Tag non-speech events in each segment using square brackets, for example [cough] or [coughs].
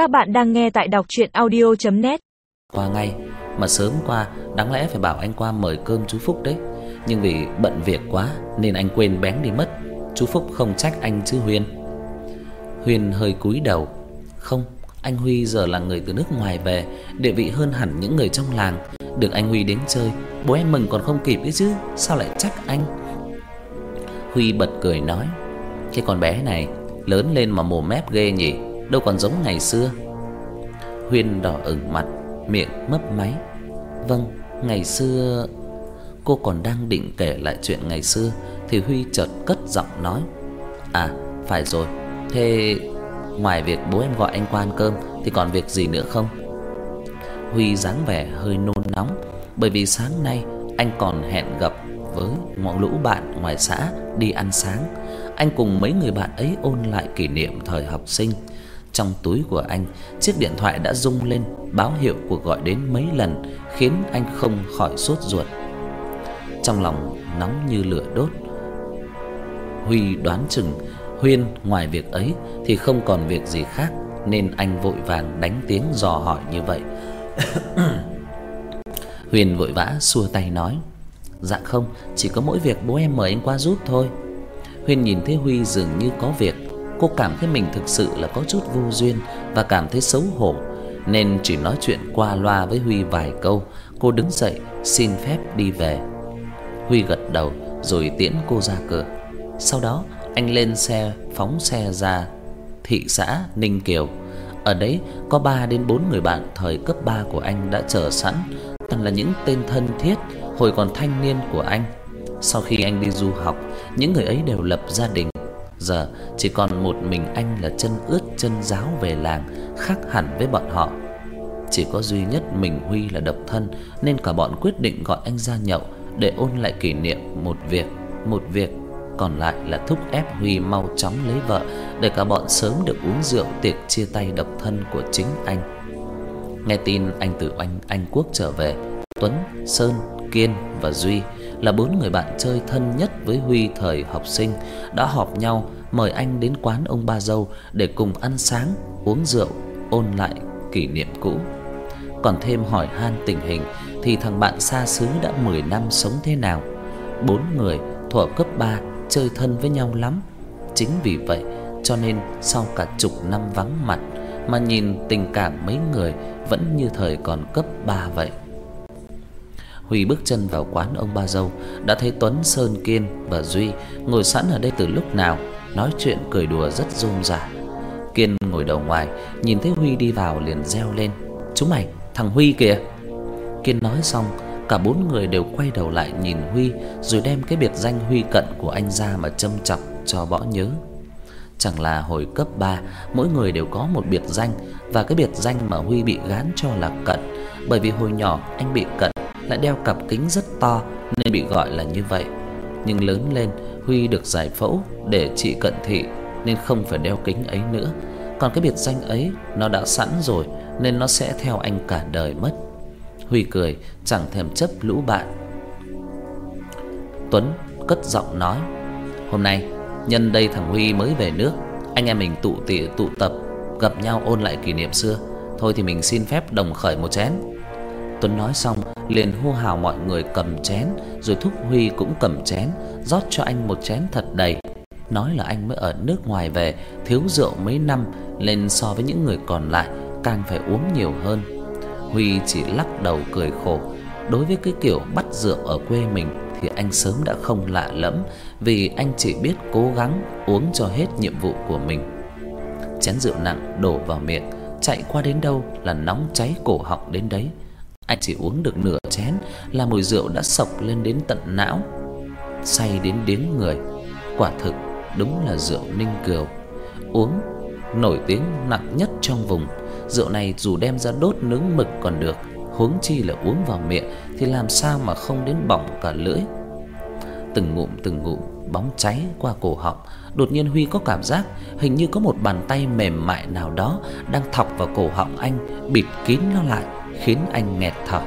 Các bạn đang nghe tại đọc audio net Qua ngay, mà sớm qua đáng lẽ phải bảo anh qua mời cơm chú Phúc đấy, nhưng vì bận việc quá nên anh quên bén đi mất. Chú Phúc không trách anh chứ Huyên. Huyên hơi cúi đầu. Không, anh Huy giờ là người từ nước ngoài về, địa vị hơn hẳn những người trong làng, được anh Huy đến chơi, bố em mừng còn không kịp ấy chứ, sao lại trách anh? Huy bật cười nói: "Cái con bé này lớn lên mà mồm mép ghê nhỉ, đâu còn giống ngày xưa." Huyên đỏ ửng mặt, miệng mấp máy. "Vâng, ngày xưa..." Cô còn đang định kể lại chuyện ngày xưa thì Huy chợt cất giọng nói: "À, phải rồi. Thế ngoài việc bố em gọi anh qua ăn cơm thì còn việc gì nữa không?" Huy dáng vẻ hơi nôn nóng bởi vì sáng nay anh còn hẹn gặp với một lũ bạn ngoài xã đi ăn sáng. Anh cùng mấy người bạn ấy ôn lại kỷ niệm thời học sinh. Trong túi của anh, chiếc điện thoại đã rung lên báo hiệu cuộc gọi đến mấy lần, khiến anh không khỏi sốt ruột. Trong lòng nóng như lửa đốt. Huy đoán chừng Huyên ngoài việc ấy thì không còn việc gì khác nên anh vội vàng đánh tiếng dò hỏi như vậy. [coughs] Huyền vội vã xua tay nói: "Dạ không, chỉ có mỗi việc bố em mời anh qua giúp thôi." Huyền nhìn thấy Huy dường như có việc, cô cảm thấy mình thực sự là có chút vô duyên và cảm thấy xấu hổ, nên chỉ nói chuyện qua loa với Huy vài câu, cô đứng dậy xin phép đi về. Huy gật đầu rồi tiễn cô ra cửa. Sau đó, anh lên xe phóng xe ra thị xã Ninh Kiều. Ở đấy có 3 đến 4 người bạn thời cấp 3 của anh đã chờ sẵn, toàn là những tên thân thiết hồi còn thanh niên của anh. Sau khi anh đi du học, những người ấy đều lập gia đình. Giờ chỉ còn một mình anh là chân ướt chân ráo về làng, khác hẳn với bọn họ. Chỉ có duy nhất mình Huy là độc thân nên cả bọn quyết định gọi anh ra nhậu để ôn lại kỷ niệm một việc, một việc còn lại là thúc ép Huy mau chóng lấy vợ để cả bọn sớm được uống rượu tiệc chia tay độc thân của chính anh. Nghe tin anh từ anh Anh Quốc trở về, Tuấn, Sơn, Kiên và Duy là bốn người bạn chơi thân nhất với Huy thời học sinh đã họp nhau mời anh đến quán ông Ba Dâu để cùng ăn sáng, uống rượu, ôn lại kỷ niệm cũ. Còn thêm hỏi han tình hình thì thằng bạn xa xứ đã 10 năm sống thế nào. Bốn người thuở cấp 3 chơi thân với nhau lắm. Chính vì vậy cho nên sau cả chục năm vắng mặt mà nhìn tình cảm mấy người vẫn như thời còn cấp 3 vậy. Huy bước chân vào quán ông Ba Dâu, đã thấy Tuấn, Sơn Kiên và Duy ngồi sẵn ở đây từ lúc nào, nói chuyện cười đùa rất rôm rả. Kiên ngồi đầu ngoài, nhìn thấy Huy đi vào liền reo lên: "Chúng mày, thằng Huy kìa." Kiên nói xong, cả bốn người đều quay đầu lại nhìn Huy, rồi đem cái biệt danh Huy cận của anh ra mà châm chọc cho bỏ nhớ. Chẳng là hồi cấp 3, mỗi người đều có một biệt danh và cái biệt danh mà Huy bị gán cho là cận, bởi vì hồi nhỏ anh bị cận lại đeo cặp kính rất to nên bị gọi là như vậy. Nhưng lớn lên, Huy được giải phẫu để trị cận thị nên không phải đeo kính ấy nữa. Còn cái biệt danh ấy nó đã sẵn rồi nên nó sẽ theo anh cả đời mất. Huy cười, chẳng thèm chấp lũ bạn. Tuấn cất giọng nói: "Hôm nay nhân đây thằng Huy mới về nước, anh em mình tụ tụ tụ tập gặp nhau ôn lại kỷ niệm xưa, thôi thì mình xin phép đồng khởi một chén." Tuấn nói xong, liền hô hào mọi người cầm chén, rồi thúc Huy cũng cầm chén, rót cho anh một chén thật đầy. Nói là anh mới ở nước ngoài về, thiếu rượu mấy năm, nên so với những người còn lại càng phải uống nhiều hơn. Huy chỉ lắc đầu cười khổ. Đối với cái kiểu bắt rượu ở quê mình thì anh sớm đã không lạ lẫm, vì anh chỉ biết cố gắng uống cho hết nhiệm vụ của mình. Chén rượu nặng đổ vào miệng, chạy qua đến đâu là nóng cháy cổ họng đến đấy. Anh chỉ uống được nửa chén là mùi rượu đã sộc lên đến tận não, say đến điếng người. Quả thực đúng là rượu Ninh Kiều. Uống nổi tiếng nặng nhất trong vùng. Rượu này dù đem ra đốt nướng mực còn được, huống chi là uống vào miệng thì làm sao mà không đến bỏng cả lưỡi. Từng ngụm từng ngụm bóng cháy qua cổ họng, đột nhiên Huy có cảm giác hình như có một bàn tay mềm mại nào đó đang thọc vào cổ họng anh, bịt kín nó lại, khiến anh nghẹt thở.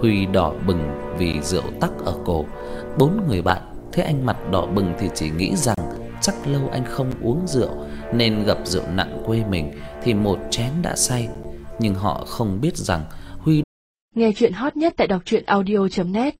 Huy đỏ bừng vì rượu tắc ở cổ. Bốn người bạn thấy anh mặt đỏ bừng thì chỉ nghĩ rằng chắc lâu anh không uống rượu nên gặp rượu nặng quê mình thì một chén đã say, nhưng họ không biết rằng Huy Nghe chuyện hot nhất tại đọc audio net